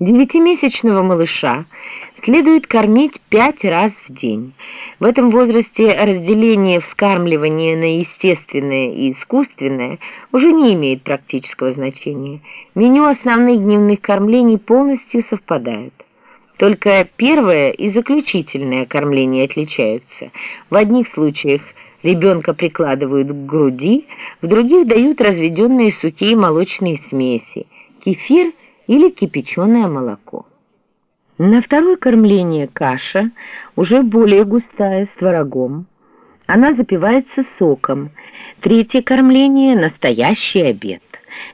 Девятимесячного малыша следует кормить пять раз в день. В этом возрасте разделение вскармливания на естественное и искусственное уже не имеет практического значения. Меню основных дневных кормлений полностью совпадают. Только первое и заключительное кормление отличаются. В одних случаях ребенка прикладывают к груди, в других дают разведенные сухие молочные смеси, кефир – или кипяченое молоко. На второе кормление каша, уже более густая, с творогом. Она запивается соком. Третье кормление – настоящий обед.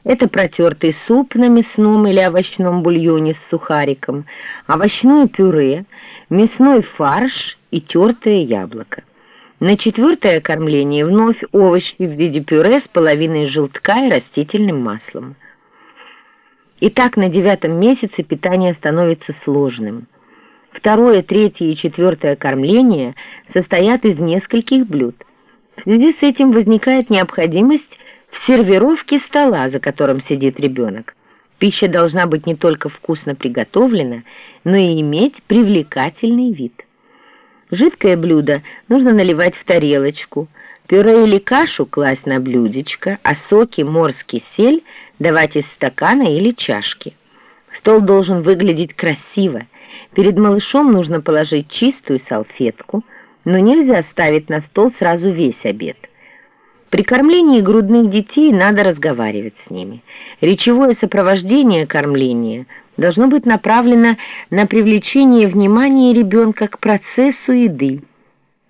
Это протертый суп на мясном или овощном бульоне с сухариком, овощное пюре, мясной фарш и тертое яблоко. На четвертое кормление вновь овощи в виде пюре с половиной желтка и растительным маслом. И так на девятом месяце питание становится сложным. Второе, третье и четвертое кормление состоят из нескольких блюд. В связи с этим возникает необходимость в сервировке стола, за которым сидит ребенок. Пища должна быть не только вкусно приготовлена, но и иметь привлекательный вид. Жидкое блюдо нужно наливать в тарелочку, пюре или кашу класть на блюдечко, а соки, морский сель – давать из стакана или чашки. Стол должен выглядеть красиво. Перед малышом нужно положить чистую салфетку, но нельзя ставить на стол сразу весь обед. При кормлении грудных детей надо разговаривать с ними. Речевое сопровождение кормления должно быть направлено на привлечение внимания ребенка к процессу еды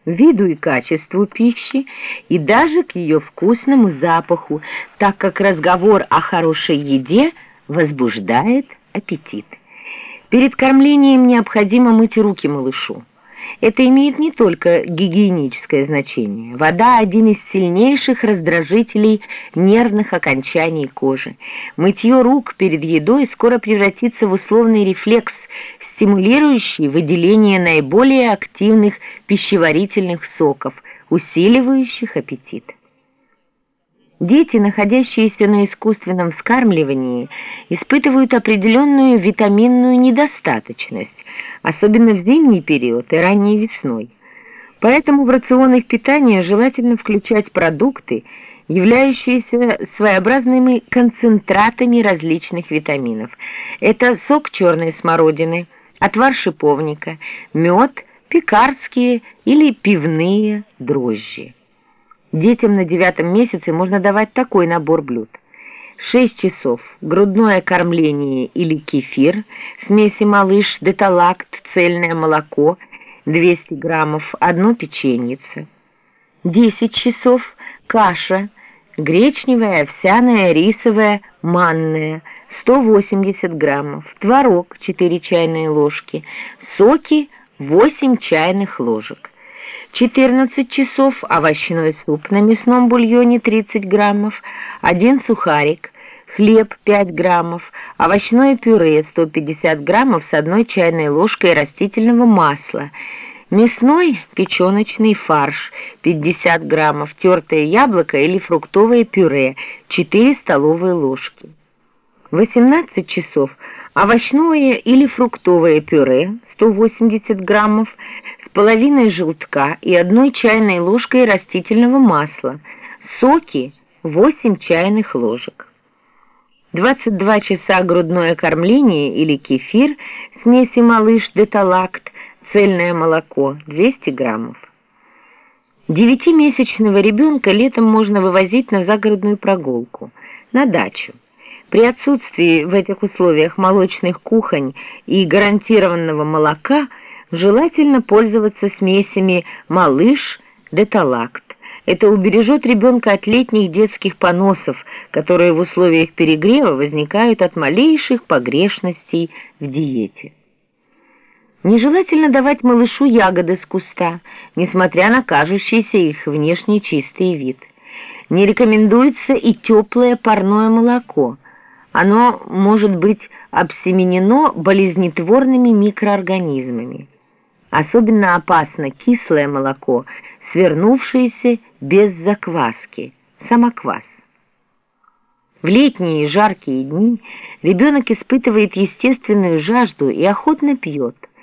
виду и качеству пищи и даже к ее вкусному запаху, так как разговор о хорошей еде возбуждает аппетит. Перед кормлением необходимо мыть руки малышу. Это имеет не только гигиеническое значение. Вода – один из сильнейших раздражителей нервных окончаний кожи. Мытье рук перед едой скоро превратится в условный рефлекс, стимулирующий выделение наиболее активных пищеварительных соков, усиливающих аппетит. Дети, находящиеся на искусственном вскармливании, испытывают определенную витаминную недостаточность, особенно в зимний период и ранней весной. Поэтому в рацион их питания желательно включать продукты, являющиеся своеобразными концентратами различных витаминов. Это сок черной смородины, отвар шиповника, мед, пекарские или пивные дрожжи. Детям на девятом месяце можно давать такой набор блюд. 6 часов грудное кормление или кефир, смеси малыш, деталакт, цельное молоко, 200 граммов, одно печеньице. 10 часов каша, гречневая, овсяная, рисовая, манная – 180 граммов, творог 4 чайные ложки, соки 8 чайных ложек. 14 часов овощной суп на мясном бульоне 30 граммов, один сухарик, хлеб 5 граммов, овощное пюре 150 граммов с одной чайной ложкой растительного масла, мясной печеночный фарш 50 граммов, тертое яблоко или фруктовое пюре 4 столовые ложки. 18 часов овощное или фруктовое пюре 180 граммов с половиной желтка и одной чайной ложкой растительного масла, соки 8 чайных ложек. 22 часа грудное кормление или кефир, смеси малыш деталакт, цельное молоко 200 граммов. Девятимесячного ребенка летом можно вывозить на загородную прогулку, на дачу. При отсутствии в этих условиях молочных кухонь и гарантированного молока желательно пользоваться смесями «малыш», «деталакт». Это убережет ребенка от летних детских поносов, которые в условиях перегрева возникают от малейших погрешностей в диете. Нежелательно давать малышу ягоды с куста, несмотря на кажущийся их внешне чистый вид. Не рекомендуется и теплое парное молоко – оно может быть обсеменено болезнетворными микроорганизмами. Особенно опасно кислое молоко, свернувшееся без закваски, самоквас. В летние жаркие дни ребенок испытывает естественную жажду и охотно пьет –